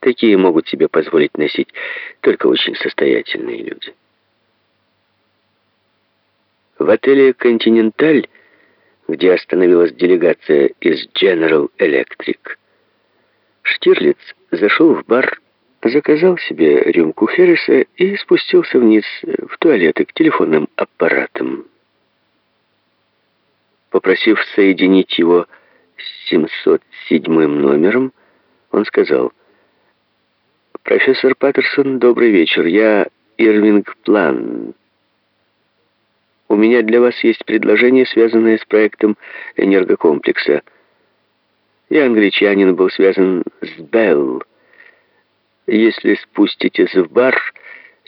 Такие могут себе позволить носить только очень состоятельные люди. В отеле «Континенталь», где остановилась делегация из General Electric, Штирлиц зашел в бар, заказал себе рюмку Херриса и спустился вниз в туалеты к телефонным аппаратам. Попросив соединить его с 707 номером, он сказал, «Профессор Паттерсон, добрый вечер. Я Ирвинг План. У меня для вас есть предложение, связанное с проектом энергокомплекса. Я англичанин, был связан с Белл. Если спуститесь в бар,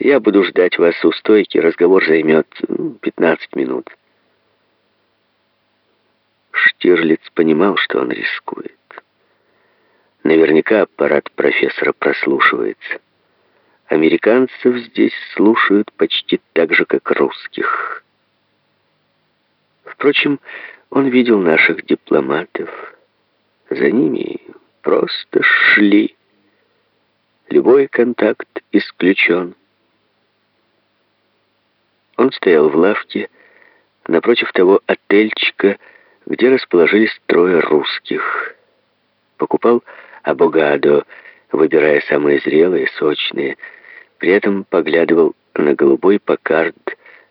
я буду ждать вас у стойки. Разговор займет 15 минут». Штирлиц понимал, что он рискует. Наверняка аппарат профессора прослушивается. Американцев здесь слушают почти так же, как русских. Впрочем, он видел наших дипломатов. За ними просто шли. Любой контакт исключен. Он стоял в лавке напротив того отельчика, где расположились трое русских. Покупал абогадо, выбирая самые зрелые, сочные. При этом поглядывал на голубой покард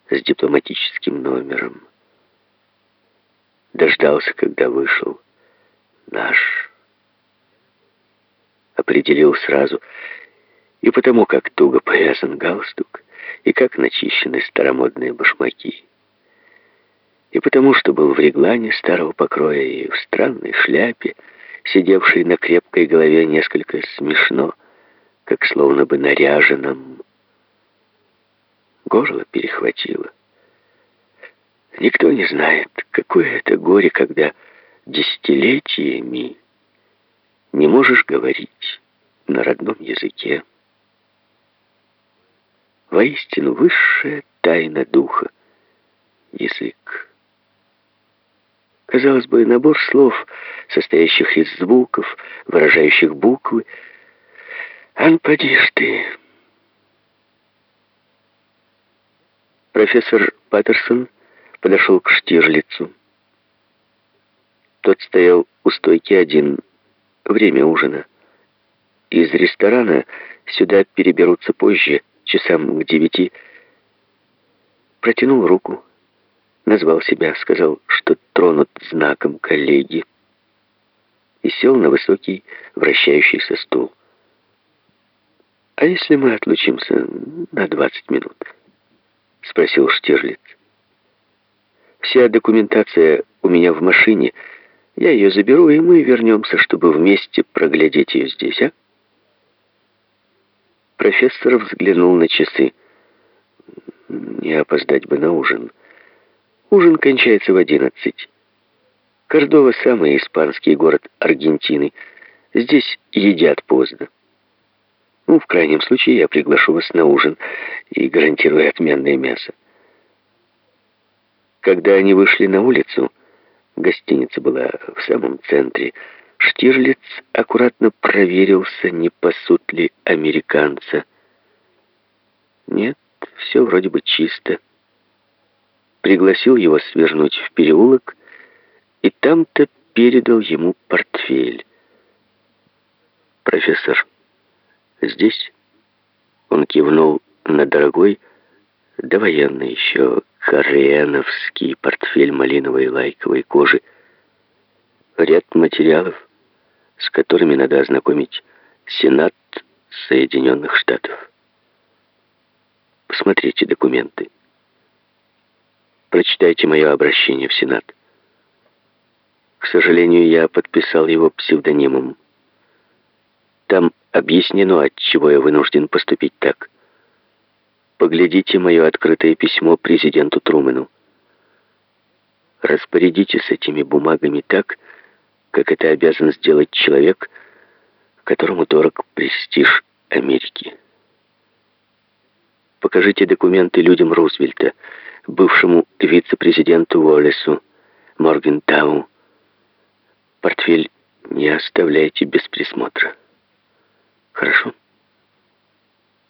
с дипломатическим номером. Дождался, когда вышел. Наш. Определил сразу. И потому, как туго повязан галстук, и как начищены старомодные башмаки. И потому, что был в реглане старого покроя и в странной шляпе, сидевший на крепкой голове несколько смешно, как словно бы наряженном. Горло перехватило. Никто не знает, какое это горе, когда десятилетиями не можешь говорить на родном языке. Воистину высшая тайна духа — язык. Казалось бы, набор слов, состоящих из звуков, выражающих буквы. Ан, ты. Профессор Паттерсон подошел к Штирлицу. Тот стоял у стойки один. Время ужина. Из ресторана сюда переберутся позже, часам к девяти. Протянул руку назвал себя, сказал, что тронут знаком коллеги, и сел на высокий вращающийся стул. «А если мы отлучимся на 20 минут?» — спросил Штирлиц. «Вся документация у меня в машине. Я ее заберу, и мы вернемся, чтобы вместе проглядеть ее здесь, а?» Профессор взглянул на часы. «Не опоздать бы на ужин». Ужин кончается в одиннадцать. Кордова — самый испанский город Аргентины. Здесь едят поздно. Ну, в крайнем случае, я приглашу вас на ужин и гарантирую отменное мясо. Когда они вышли на улицу, гостиница была в самом центре, Штирлиц аккуратно проверился, не пасут ли американца. Нет, все вроде бы чисто пригласил его свернуть в переулок, и там-то передал ему портфель. «Профессор, здесь?» Он кивнул на дорогой, довоенный еще кореновский портфель малиновой лайковой кожи. Ряд материалов, с которыми надо ознакомить Сенат Соединенных Штатов. Посмотрите документы. Прочитайте мое обращение в Сенат. Сожалению, я подписал его псевдонимом. Там объяснено, от чего я вынужден поступить так. Поглядите мое открытое письмо президенту Трумэну. Распорядитесь этими бумагами так, как это обязан сделать человек, которому дорог престиж Америки. Покажите документы людям Рузвельта, бывшему вице-президенту Уоллесу, Хорошо.